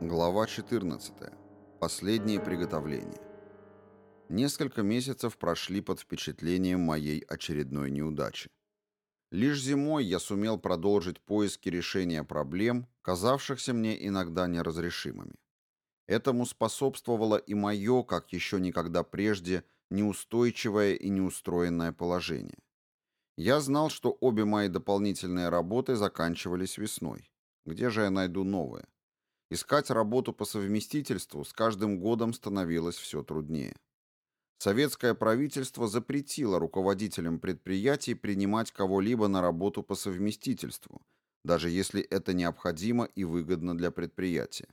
Глава 14. Последние приготовления. Несколько месяцев прошли под впечатлением моей очередной неудачи. Лишь зимой я сумел продолжить поиски решения проблем, казавшихся мне иногда неразрешимыми. Этому способствовало и мое, как еще никогда прежде, неустойчивое и неустроенное положение. Я знал, что обе мои дополнительные работы заканчивались весной. Где же я найду новое? Искать работу по совместительству с каждым годом становилось все труднее. Советское правительство запретило руководителям предприятий принимать кого-либо на работу по совместительству, даже если это необходимо и выгодно для предприятия.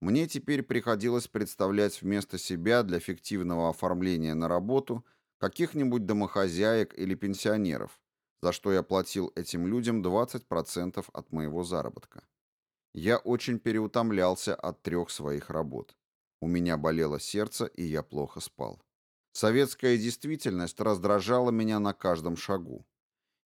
Мне теперь приходилось представлять вместо себя для фиктивного оформления на работу каких-нибудь домохозяек или пенсионеров, за что я платил этим людям 20% от моего заработка. Я очень переутомлялся от трех своих работ. У меня болело сердце, и я плохо спал. Советская действительность раздражала меня на каждом шагу.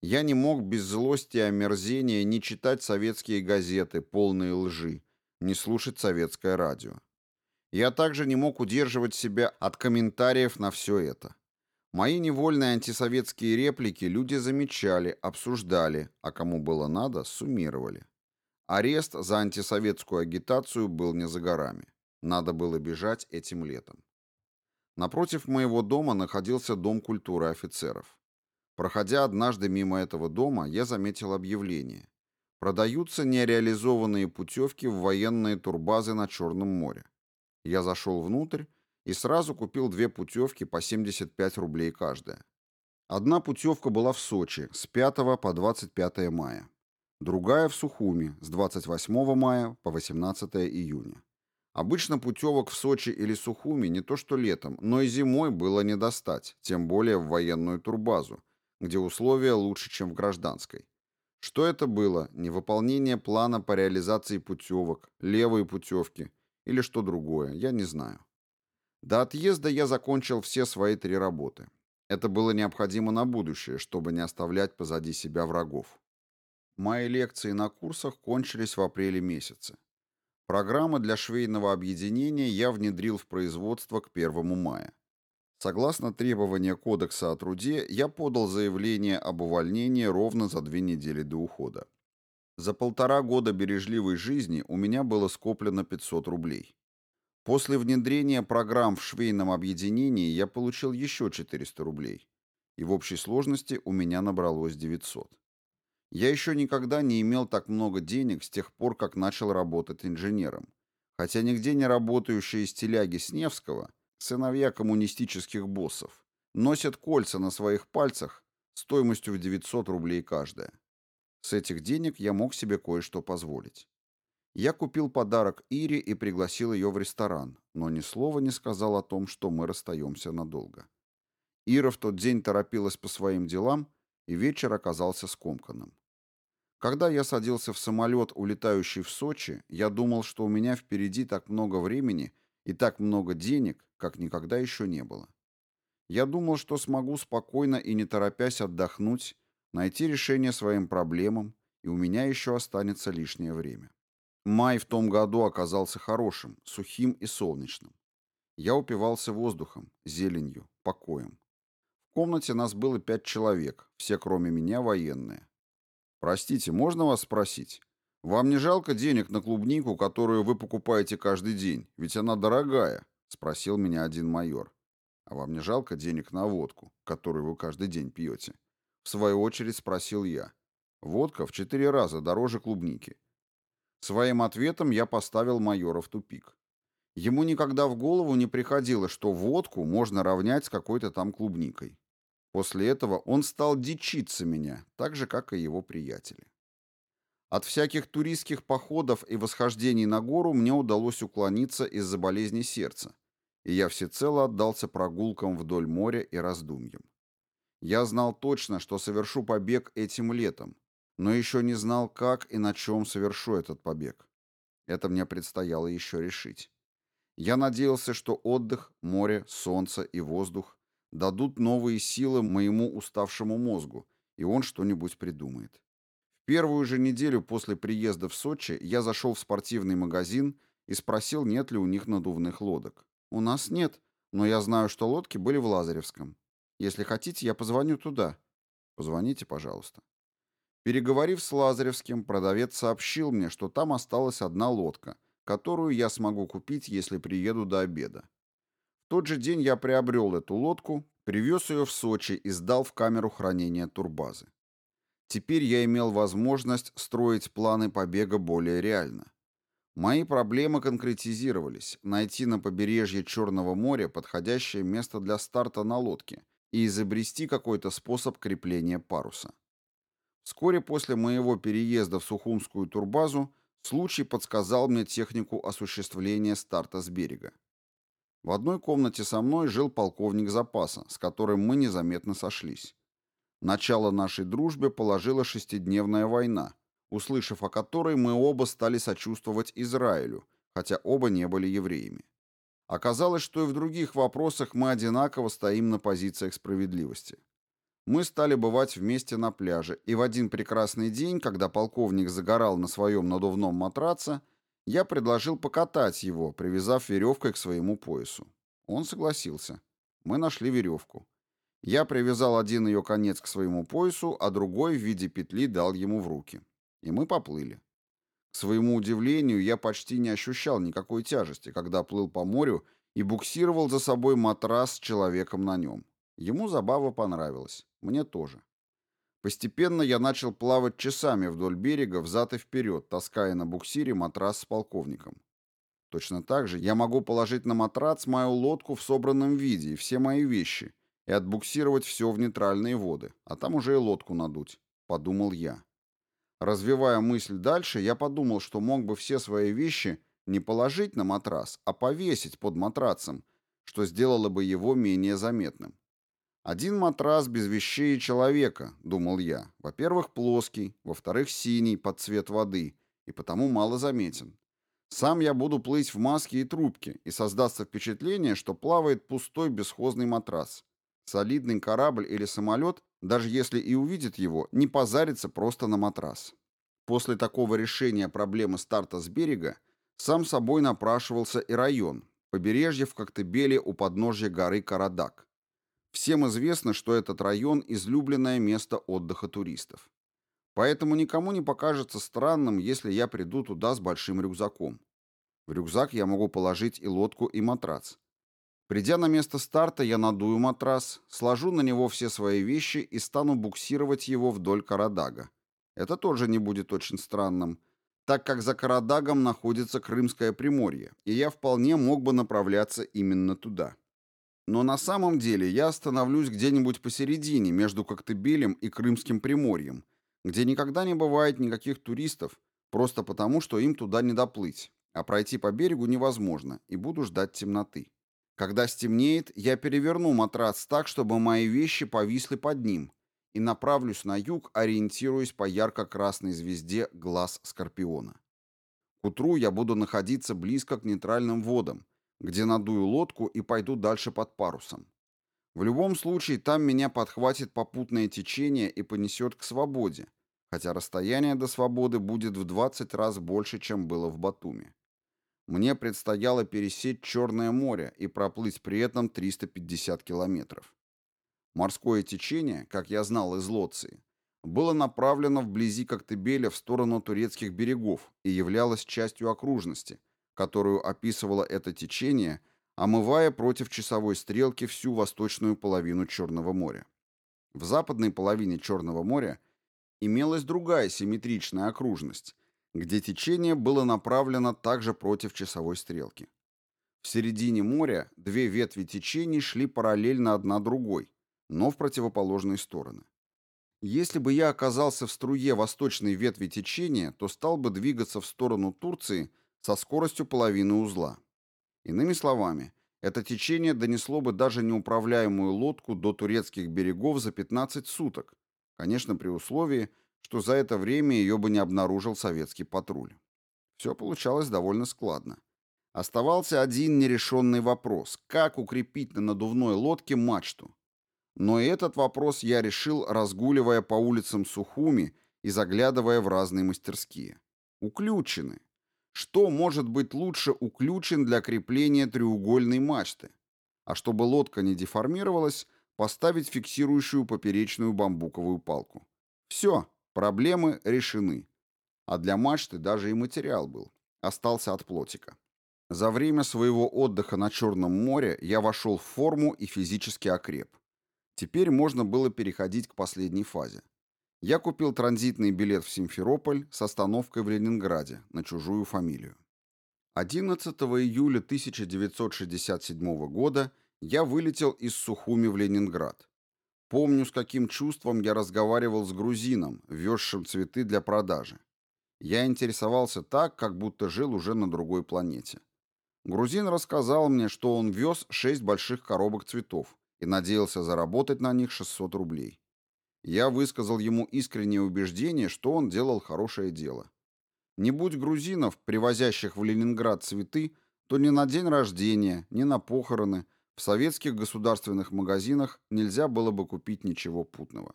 Я не мог без злости и омерзения не читать советские газеты, полные лжи, не слушать советское радио. Я также не мог удерживать себя от комментариев на все это. Мои невольные антисоветские реплики люди замечали, обсуждали, а кому было надо, суммировали. Арест за антисоветскую агитацию был не за горами. Надо было бежать этим летом. Напротив моего дома находился Дом культуры офицеров. Проходя однажды мимо этого дома, я заметил объявление. Продаются нереализованные путевки в военные турбазы на Черном море. Я зашел внутрь и сразу купил две путевки по 75 рублей каждая. Одна путевка была в Сочи с 5 по 25 мая другая в Сухуми с 28 мая по 18 июня. Обычно путевок в Сочи или Сухуми не то что летом, но и зимой было не достать, тем более в военную турбазу, где условия лучше, чем в гражданской. Что это было? Невыполнение плана по реализации путевок, левые путевки или что другое, я не знаю. До отъезда я закончил все свои три работы. Это было необходимо на будущее, чтобы не оставлять позади себя врагов. Мои лекции на курсах кончились в апреле месяце. Программы для швейного объединения я внедрил в производство к 1 мая. Согласно требования Кодекса о труде, я подал заявление об увольнении ровно за две недели до ухода. За полтора года бережливой жизни у меня было скоплено 500 рублей. После внедрения программ в швейном объединении я получил еще 400 рублей. И в общей сложности у меня набралось 900. Я еще никогда не имел так много денег с тех пор, как начал работать инженером. Хотя нигде не работающие стиляги Сневского, сыновья коммунистических боссов, носят кольца на своих пальцах стоимостью в 900 рублей каждая. С этих денег я мог себе кое-что позволить. Я купил подарок Ире и пригласил ее в ресторан, но ни слова не сказал о том, что мы расстаемся надолго. Ира в тот день торопилась по своим делам, и вечер оказался скомканным. Когда я садился в самолет, улетающий в Сочи, я думал, что у меня впереди так много времени и так много денег, как никогда еще не было. Я думал, что смогу спокойно и не торопясь отдохнуть, найти решение своим проблемам, и у меня еще останется лишнее время. Май в том году оказался хорошим, сухим и солнечным. Я упивался воздухом, зеленью, покоем. Комнате нас было пять человек, все кроме меня военные. «Простите, можно вас спросить? Вам не жалко денег на клубнику, которую вы покупаете каждый день? Ведь она дорогая», — спросил меня один майор. «А вам не жалко денег на водку, которую вы каждый день пьете?» В свою очередь спросил я. «Водка в четыре раза дороже клубники». Своим ответом я поставил майора в тупик. Ему никогда в голову не приходило, что водку можно равнять с какой-то там клубникой. После этого он стал дичиться меня, так же, как и его приятели. От всяких туристских походов и восхождений на гору мне удалось уклониться из-за болезни сердца, и я всецело отдался прогулкам вдоль моря и раздумьям. Я знал точно, что совершу побег этим летом, но еще не знал, как и на чем совершу этот побег. Это мне предстояло еще решить. Я надеялся, что отдых, море, солнце и воздух дадут новые силы моему уставшему мозгу, и он что-нибудь придумает. В первую же неделю после приезда в Сочи я зашел в спортивный магазин и спросил, нет ли у них надувных лодок. «У нас нет, но я знаю, что лодки были в Лазаревском. Если хотите, я позвоню туда». «Позвоните, пожалуйста». Переговорив с Лазаревским, продавец сообщил мне, что там осталась одна лодка, которую я смогу купить, если приеду до обеда. Тот же день я приобрел эту лодку, привез ее в Сочи и сдал в камеру хранения турбазы. Теперь я имел возможность строить планы побега более реально. Мои проблемы конкретизировались – найти на побережье Черного моря подходящее место для старта на лодке и изобрести какой-то способ крепления паруса. Вскоре после моего переезда в Сухумскую турбазу случай подсказал мне технику осуществления старта с берега. В одной комнате со мной жил полковник запаса, с которым мы незаметно сошлись. Начало нашей дружбе положила шестидневная война, услышав о которой мы оба стали сочувствовать Израилю, хотя оба не были евреями. Оказалось, что и в других вопросах мы одинаково стоим на позициях справедливости. Мы стали бывать вместе на пляже, и в один прекрасный день, когда полковник загорал на своем надувном матраце, я предложил покатать его, привязав веревкой к своему поясу. Он согласился. Мы нашли веревку. Я привязал один ее конец к своему поясу, а другой в виде петли дал ему в руки. И мы поплыли. К своему удивлению, я почти не ощущал никакой тяжести, когда плыл по морю и буксировал за собой матрас с человеком на нем. Ему забава понравилась. Мне тоже. Постепенно я начал плавать часами вдоль берега, взад и вперед, таская на буксире матрас с полковником. Точно так же я могу положить на матрац мою лодку в собранном виде и все мои вещи и отбуксировать все в нейтральные воды, а там уже и лодку надуть, подумал я. Развивая мысль дальше, я подумал, что мог бы все свои вещи не положить на матрас, а повесить под матрацем, что сделало бы его менее заметным. Один матрас без вещей и человека, думал я. Во-первых, плоский, во-вторых, синий под цвет воды, и потому мало заметен. Сам я буду плыть в маске и трубке, и создастся впечатление, что плавает пустой бесхозный матрас. Солидный корабль или самолет, даже если и увидит его, не позарится просто на матрас. После такого решения проблемы старта с берега сам собой напрашивался и район, побережье в Коктебеле у подножья горы Карадак. Всем известно, что этот район – излюбленное место отдыха туристов. Поэтому никому не покажется странным, если я приду туда с большим рюкзаком. В рюкзак я могу положить и лодку, и матрац. Придя на место старта, я надую матрас, сложу на него все свои вещи и стану буксировать его вдоль Карадага. Это тоже не будет очень странным, так как за Карадагом находится Крымское Приморье, и я вполне мог бы направляться именно туда. Но на самом деле я остановлюсь где-нибудь посередине между Коктебелем и Крымским Приморьем, где никогда не бывает никаких туристов, просто потому, что им туда не доплыть, а пройти по берегу невозможно, и буду ждать темноты. Когда стемнеет, я переверну матрац так, чтобы мои вещи повисли под ним, и направлюсь на юг, ориентируясь по ярко-красной звезде глаз Скорпиона. К утру я буду находиться близко к нейтральным водам, где надую лодку и пойду дальше под парусом. В любом случае, там меня подхватит попутное течение и понесет к свободе, хотя расстояние до свободы будет в 20 раз больше, чем было в Батуми. Мне предстояло пересечь Черное море и проплыть при этом 350 километров. Морское течение, как я знал из Лоции, было направлено вблизи Коктебеля в сторону турецких берегов и являлось частью окружности – которую описывало это течение, омывая против часовой стрелки всю восточную половину Черного моря. В западной половине Черного моря имелась другая симметричная окружность, где течение было направлено также против часовой стрелки. В середине моря две ветви течений шли параллельно одна другой, но в противоположные стороны. Если бы я оказался в струе восточной ветви течения, то стал бы двигаться в сторону Турции – со скоростью половины узла. Иными словами, это течение донесло бы даже неуправляемую лодку до турецких берегов за 15 суток, конечно, при условии, что за это время ее бы не обнаружил советский патруль. Все получалось довольно складно. Оставался один нерешенный вопрос – как укрепить на надувной лодке мачту? Но этот вопрос я решил, разгуливая по улицам Сухуми и заглядывая в разные мастерские. Уключены. Что может быть лучше уключен для крепления треугольной мачты? А чтобы лодка не деформировалась, поставить фиксирующую поперечную бамбуковую палку. Все, проблемы решены. А для мачты даже и материал был. Остался от плотика. За время своего отдыха на Черном море я вошел в форму и физически окреп. Теперь можно было переходить к последней фазе. Я купил транзитный билет в Симферополь с остановкой в Ленинграде на чужую фамилию. 11 июля 1967 года я вылетел из Сухуми в Ленинград. Помню, с каким чувством я разговаривал с грузином, везшим цветы для продажи. Я интересовался так, как будто жил уже на другой планете. Грузин рассказал мне, что он вез шесть больших коробок цветов и надеялся заработать на них 600 рублей. Я высказал ему искреннее убеждение, что он делал хорошее дело. Не будь грузинов, привозящих в Ленинград цветы, то ни на день рождения, ни на похороны в советских государственных магазинах нельзя было бы купить ничего путного.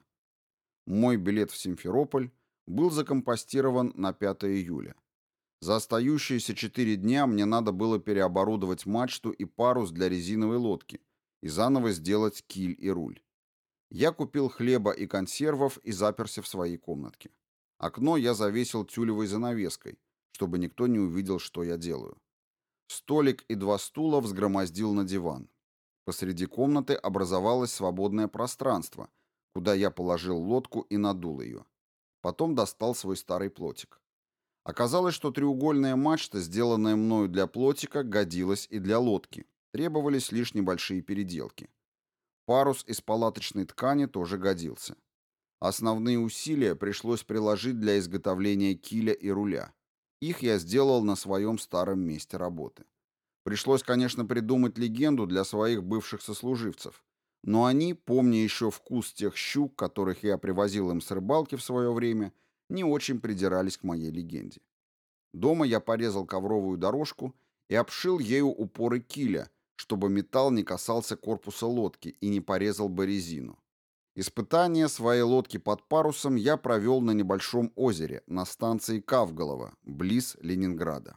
Мой билет в Симферополь был закомпостирован на 5 июля. За остающиеся четыре дня мне надо было переоборудовать мачту и парус для резиновой лодки и заново сделать киль и руль. Я купил хлеба и консервов и заперся в своей комнатке. Окно я завесил тюлевой занавеской, чтобы никто не увидел, что я делаю. Столик и два стула взгромоздил на диван. Посреди комнаты образовалось свободное пространство, куда я положил лодку и надул ее. Потом достал свой старый плотик. Оказалось, что треугольная мачта, сделанная мною для плотика, годилась и для лодки. Требовались лишь небольшие переделки. Парус из палаточной ткани тоже годился. Основные усилия пришлось приложить для изготовления киля и руля. Их я сделал на своем старом месте работы. Пришлось, конечно, придумать легенду для своих бывших сослуживцев. Но они, помня еще вкус тех щук, которых я привозил им с рыбалки в свое время, не очень придирались к моей легенде. Дома я порезал ковровую дорожку и обшил ею упоры киля, чтобы металл не касался корпуса лодки и не порезал бы резину. Испытание своей лодки под парусом я провел на небольшом озере на станции Кавголово, близ Ленинграда.